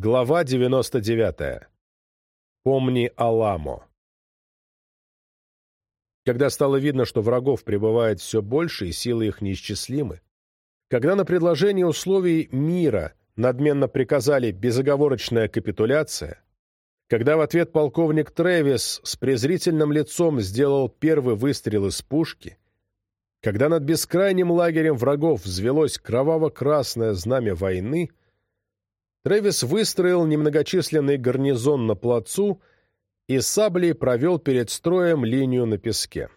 Глава 99. Помни Аламо. Когда стало видно, что врагов прибывает все больше и силы их неисчислимы, когда на предложение условий мира надменно приказали безоговорочная капитуляция, когда в ответ полковник Трэвис с презрительным лицом сделал первый выстрел из пушки, когда над бескрайним лагерем врагов взвелось кроваво-красное знамя войны, Трэвис выстроил немногочисленный гарнизон на плацу и саблей провел перед строем линию на песке.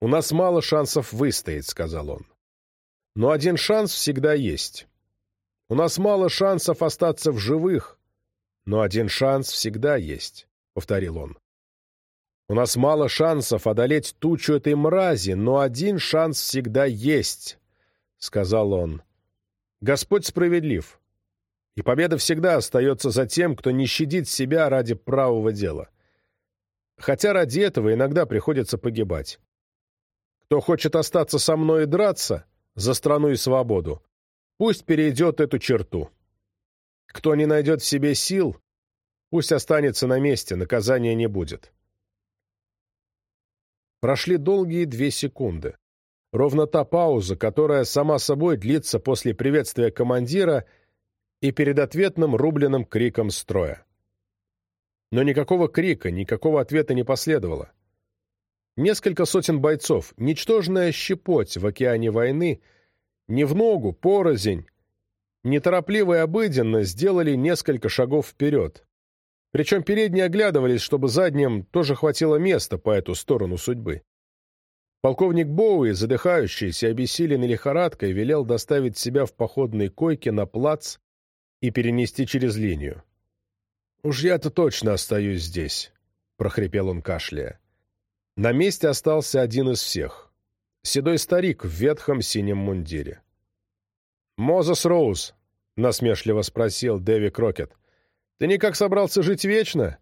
«У нас мало шансов выстоять», — сказал он. «Но один шанс всегда есть. У нас мало шансов остаться в живых, но один шанс всегда есть», — повторил он. «У нас мало шансов одолеть тучу этой мрази, но один шанс всегда есть», — сказал он. «Господь справедлив и победа всегда остается за тем, кто не щадит себя ради правого дела. Хотя ради этого иногда приходится погибать. Кто хочет остаться со мной и драться за страну и свободу, пусть перейдет эту черту. Кто не найдет в себе сил, пусть останется на месте, наказания не будет. Прошли долгие две секунды. Ровно та пауза, которая сама собой длится после приветствия командира — и перед ответным рубленным криком строя. Но никакого крика, никакого ответа не последовало. Несколько сотен бойцов, ничтожная щепоть в океане войны, не в ногу, порознь, неторопливо и обыденно сделали несколько шагов вперед. Причем передние оглядывались, чтобы задним тоже хватило места по эту сторону судьбы. Полковник Боуи, задыхающийся, обессиленный лихорадкой, велел доставить себя в походной койке на плац и перенести через линию. «Уж я-то точно остаюсь здесь», — прохрипел он кашляя. На месте остался один из всех. Седой старик в ветхом синем мундире. «Мозес Роуз», — насмешливо спросил Дэви Крокет, — «ты никак собрался жить вечно?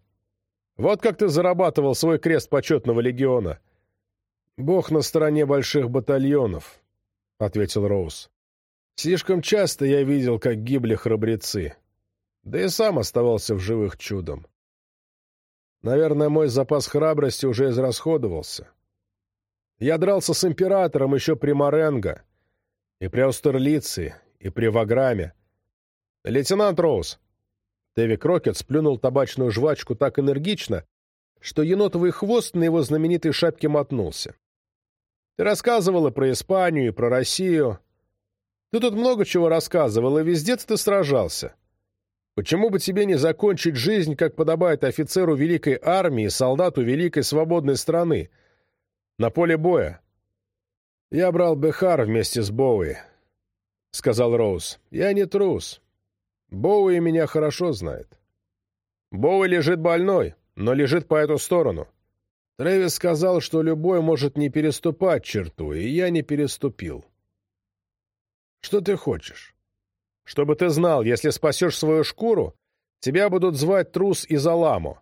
Вот как ты зарабатывал свой крест почетного легиона». «Бог на стороне больших батальонов», — ответил Роуз. Слишком часто я видел, как гибли храбрецы. Да и сам оставался в живых чудом. Наверное, мой запас храбрости уже израсходовался. Я дрался с императором еще при Маренго, и при Аустерлице, и при Ваграме. «Лейтенант Роуз!» Дэви Крокет сплюнул табачную жвачку так энергично, что енотовый хвост на его знаменитой шапке мотнулся. «Ты рассказывала про Испанию и про Россию, ты тут много чего рассказывал, и везде ты сражался. Почему бы тебе не закончить жизнь, как подобает офицеру великой армии, солдату великой свободной страны? На поле боя. Я брал Бехар вместе с Боуи, — сказал Роуз. Я не трус. Боуи меня хорошо знает. Боуи лежит больной, но лежит по эту сторону. Трэвис сказал, что любой может не переступать черту, и я не переступил. Что ты хочешь? Чтобы ты знал, если спасешь свою шкуру, тебя будут звать трус из Аламо.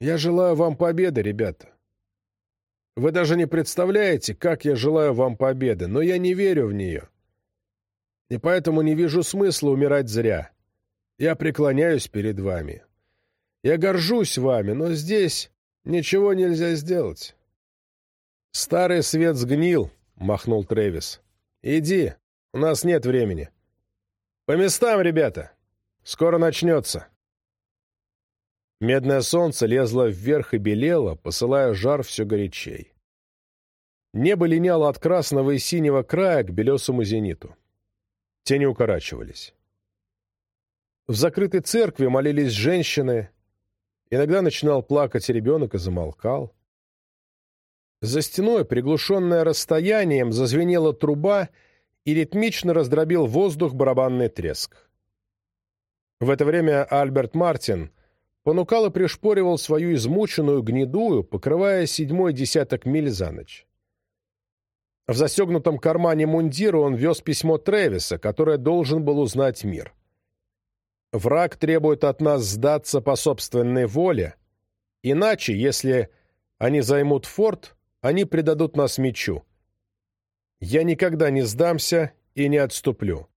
Я желаю вам победы, ребята. Вы даже не представляете, как я желаю вам победы, но я не верю в нее. И поэтому не вижу смысла умирать зря. Я преклоняюсь перед вами. Я горжусь вами, но здесь ничего нельзя сделать. Старый свет сгнил, — махнул Трэвис. Иди, у нас нет времени. По местам, ребята! Скоро начнется. Медное солнце лезло вверх и белело, посылая жар все горячей. Небо линяло от красного и синего края к белесому зениту. Тени укорачивались. В закрытой церкви молились женщины. Иногда начинал плакать ребенок и замолкал. За стеной, приглушенная расстоянием, зазвенела труба — и ритмично раздробил воздух барабанный треск. В это время Альберт Мартин понукал и пришпоривал свою измученную гнедую, покрывая седьмой десяток миль за ночь. В застегнутом кармане мундира он вез письмо Тревиса, которое должен был узнать мир. «Враг требует от нас сдаться по собственной воле, иначе, если они займут форт, они предадут нас мечу. Я никогда не сдамся и не отступлю.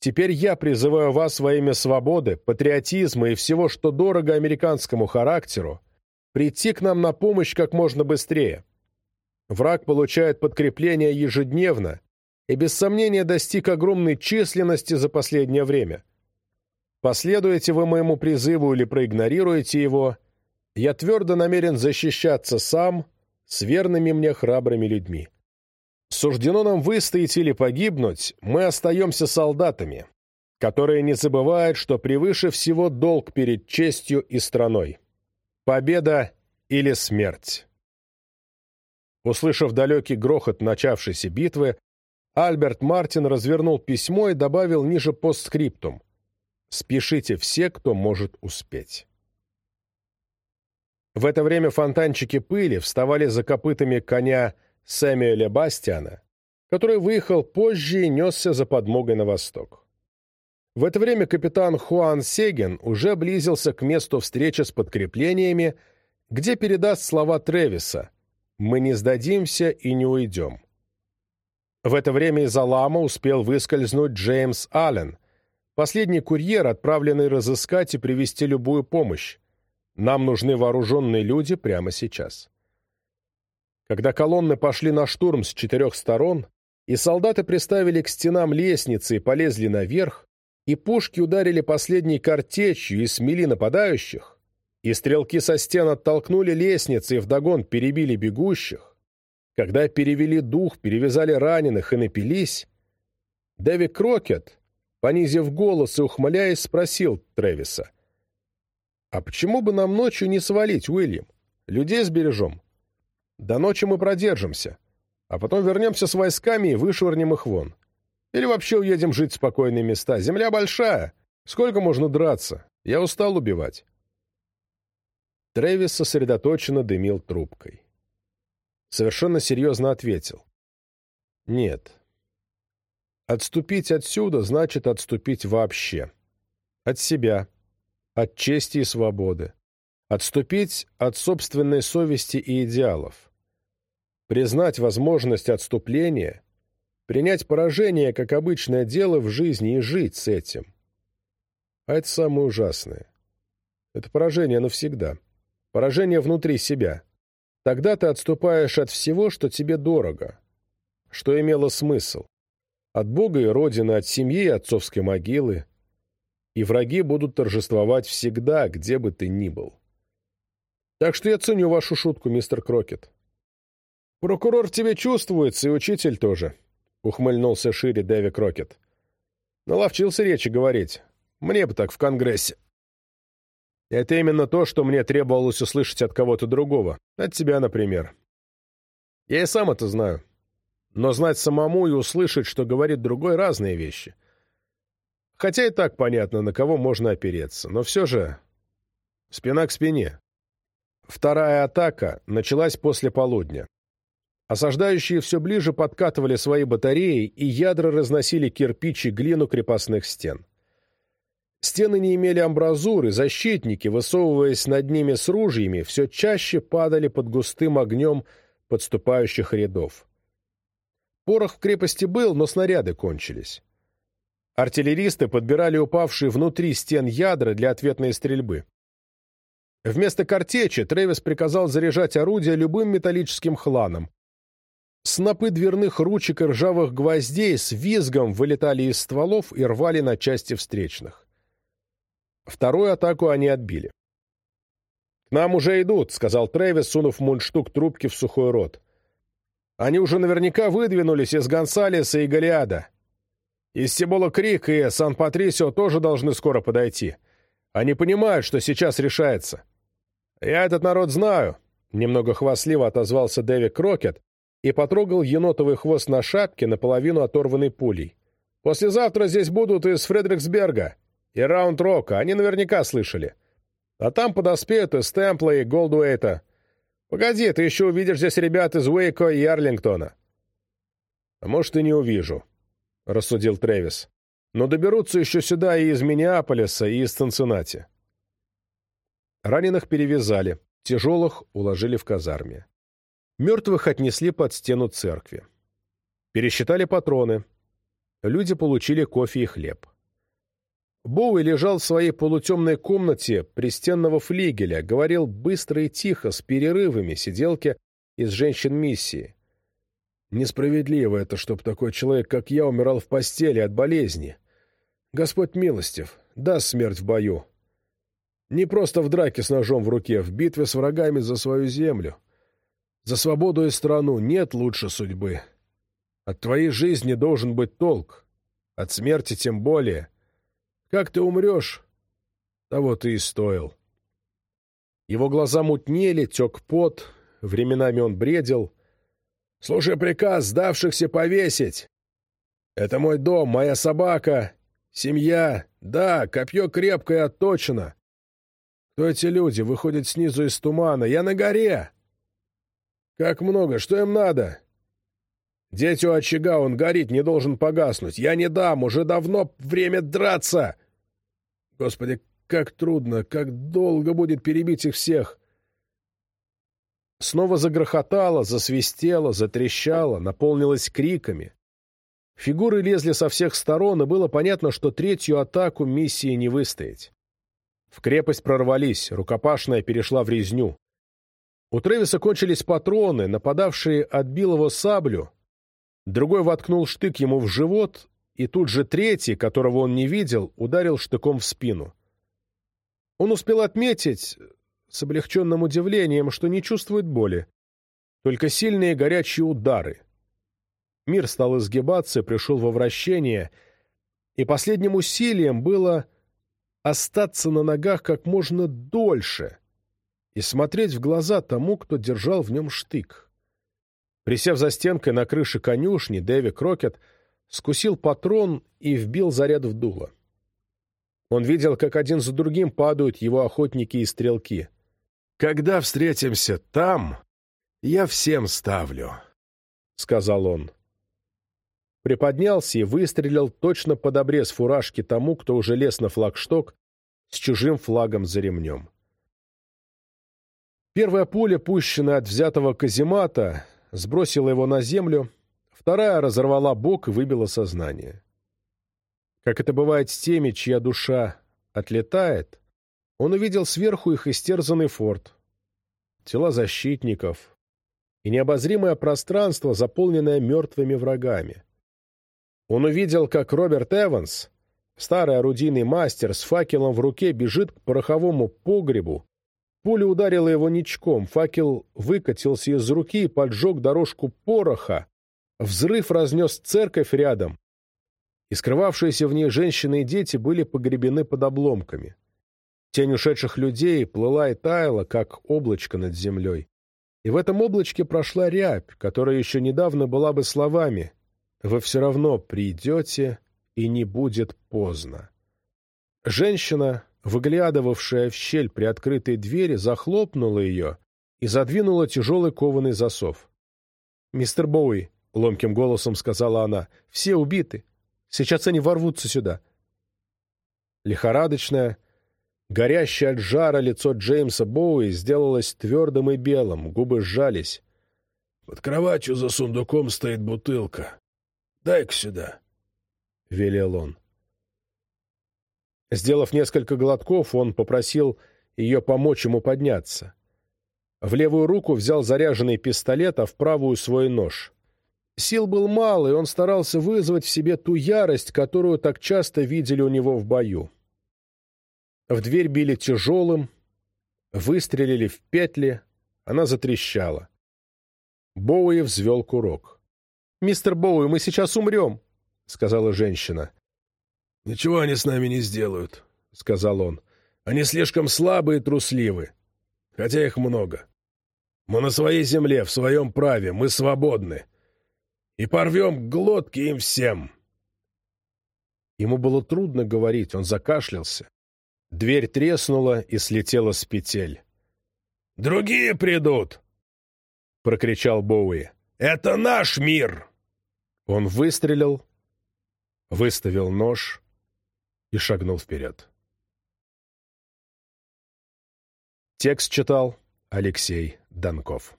Теперь я призываю вас во имя свободы, патриотизма и всего, что дорого американскому характеру, прийти к нам на помощь как можно быстрее. Враг получает подкрепление ежедневно и без сомнения достиг огромной численности за последнее время. Последуете вы моему призыву или проигнорируете его, я твердо намерен защищаться сам с верными мне храбрыми людьми. Суждено нам выстоять или погибнуть, мы остаемся солдатами, которые не забывают, что превыше всего долг перед честью и страной. Победа или смерть. Услышав далекий грохот начавшейся битвы, Альберт Мартин развернул письмо и добавил ниже постскриптум «Спешите все, кто может успеть». В это время фонтанчики пыли вставали за копытами коня Сэмюэля Бастиана, который выехал позже и несся за подмогой на восток. В это время капитан Хуан Сеген уже близился к месту встречи с подкреплениями, где передаст слова Тревиса «Мы не сдадимся и не уйдем». В это время из Алама успел выскользнуть Джеймс Аллен, последний курьер, отправленный разыскать и привести любую помощь. Нам нужны вооруженные люди прямо сейчас. Когда колонны пошли на штурм с четырех сторон, и солдаты приставили к стенам лестницы и полезли наверх, и пушки ударили последней картечью и смели нападающих, и стрелки со стен оттолкнули лестницы и вдогон перебили бегущих, когда перевели дух, перевязали раненых и напились, Дэви Крокет, понизив голос и ухмыляясь, спросил Тревиса, «А почему бы нам ночью не свалить, Уильям? Людей сбережем. До ночи мы продержимся, а потом вернемся с войсками и вышвырнем их вон. Или вообще уедем жить в спокойные места. Земля большая. Сколько можно драться? Я устал убивать. Трэвис сосредоточенно дымил трубкой. Совершенно серьезно ответил. Нет. Отступить отсюда значит отступить вообще. От себя. От чести и свободы. Отступить от собственной совести и идеалов признать возможность отступления, принять поражение как обычное дело в жизни и жить с этим. А это самое ужасное. Это поражение навсегда. Поражение внутри себя. Тогда ты отступаешь от всего, что тебе дорого, что имело смысл. От Бога и Родины, от семьи и отцовской могилы. И враги будут торжествовать всегда, где бы ты ни был. Так что я ценю вашу шутку, мистер Крокет. «Прокурор в тебе чувствуется, и учитель тоже», — ухмыльнулся шире Дэви Крокет. «Наловчился речи говорить. Мне бы так в Конгрессе». «Это именно то, что мне требовалось услышать от кого-то другого. От тебя, например. Я и сам это знаю. Но знать самому и услышать, что говорит другой, — разные вещи. Хотя и так понятно, на кого можно опереться. Но все же спина к спине». Вторая атака началась после полудня. Осаждающие все ближе подкатывали свои батареи, и ядра разносили кирпич и глину крепостных стен. Стены не имели амбразуры, защитники, высовываясь над ними с ружьями, все чаще падали под густым огнем подступающих рядов. Порох в крепости был, но снаряды кончились. Артиллеристы подбирали упавшие внутри стен ядра для ответной стрельбы. Вместо картечи Трэвис приказал заряжать орудия любым металлическим хланом, Снопы дверных ручек и ржавых гвоздей с визгом вылетали из стволов и рвали на части встречных. Вторую атаку они отбили. «К нам уже идут», — сказал Трэвис, сунув мундштук трубки в сухой рот. «Они уже наверняка выдвинулись из Гонсалеса и Голиада. Из Сибола Крик и Сан-Патрисио тоже должны скоро подойти. Они понимают, что сейчас решается». «Я этот народ знаю», — немного хвастливо отозвался Дэви Крокет, и потрогал енотовый хвост на шапке, наполовину оторванной пулей. «Послезавтра здесь будут из Фредериксберга и Раунд-Рока, они наверняка слышали. А там подоспеют из Темпла и Голдуэйта. Погоди, ты еще увидишь здесь ребят из Уэйко и Арлингтона». «А может, и не увижу», — рассудил Трэвис. «Но доберутся еще сюда и из Миннеаполиса, и из Цинциннати». Раненых перевязали, тяжелых уложили в казарме. Мертвых отнесли под стену церкви. Пересчитали патроны. Люди получили кофе и хлеб. Боуи лежал в своей полутемной комнате пристенного флигеля, говорил быстро и тихо, с перерывами, сиделки из женщин миссии. Несправедливо это, чтоб такой человек, как я, умирал в постели от болезни. Господь милостив, даст смерть в бою. Не просто в драке с ножом в руке, в битве с врагами за свою землю. За свободу и страну нет лучше судьбы. От твоей жизни должен быть толк, от смерти тем более. Как ты умрешь, того ты и стоил. Его глаза мутнели, тек пот, временами он бредил — Слушай приказ сдавшихся повесить. Это мой дом, моя собака, семья. Да, копье крепкое отточено. Кто эти люди? Выходят снизу из тумана. Я на горе. Как много? Что им надо? Дети у очага, он горит, не должен погаснуть. Я не дам, уже давно время драться. Господи, как трудно, как долго будет перебить их всех. Снова загрохотало, засвистело, затрещало, наполнилось криками. Фигуры лезли со всех сторон, и было понятно, что третью атаку миссии не выстоять. В крепость прорвались, рукопашная перешла в резню. У Тревиса кончились патроны, нападавшие отбил его саблю. Другой воткнул штык ему в живот, и тут же третий, которого он не видел, ударил штыком в спину. Он успел отметить, с облегченным удивлением, что не чувствует боли. Только сильные горячие удары. Мир стал изгибаться, пришел во вращение, и последним усилием было остаться на ногах как можно дольше и смотреть в глаза тому, кто держал в нем штык. Присев за стенкой на крыше конюшни, Дэви Крокет скусил патрон и вбил заряд в дуло. Он видел, как один за другим падают его охотники и стрелки — «Когда встретимся там, я всем ставлю», — сказал он. Приподнялся и выстрелил точно под обрез фуражки тому, кто уже лез на флагшток с чужим флагом за ремнем. Первая пуля, пущенная от взятого каземата, сбросила его на землю, вторая разорвала бок и выбила сознание. Как это бывает с теми, чья душа отлетает, он увидел сверху их истерзанный форт, тела защитников и необозримое пространство, заполненное мертвыми врагами. Он увидел, как Роберт Эванс, старый орудийный мастер с факелом в руке, бежит к пороховому погребу. Пуля ударила его ничком, факел выкатился из руки и поджег дорожку пороха. Взрыв разнес церковь рядом, и скрывавшиеся в ней женщины и дети были погребены под обломками. Тень ушедших людей плыла и таяла, как облачко над землей. И в этом облачке прошла рябь, которая еще недавно была бы словами «Вы все равно придете, и не будет поздно». Женщина, выглядывавшая в щель при открытой двери, захлопнула ее и задвинула тяжелый кованый засов. «Мистер Боуи», — ломким голосом сказала она, — «все убиты. Сейчас они ворвутся сюда». Лихорадочная, Горящее от жара лицо Джеймса Боуи сделалось твердым и белым, губы сжались. «Под кроватью за сундуком стоит бутылка. Дай-ка сюда», — велел он. Сделав несколько глотков, он попросил ее помочь ему подняться. В левую руку взял заряженный пистолет, а в правую — свой нож. Сил был мало, и он старался вызвать в себе ту ярость, которую так часто видели у него в бою. В дверь били тяжелым, выстрелили в петли, она затрещала. Боуи взвел курок. «Мистер Боуи, мы сейчас умрем», — сказала женщина. «Ничего они с нами не сделают», — сказал он. «Они слишком слабые и трусливы, хотя их много. Мы на своей земле, в своем праве, мы свободны. И порвем глотки им всем». Ему было трудно говорить, он закашлялся. Дверь треснула и слетела с петель. «Другие придут!» — прокричал Боуи. «Это наш мир!» Он выстрелил, выставил нож и шагнул вперед. Текст читал Алексей Донков.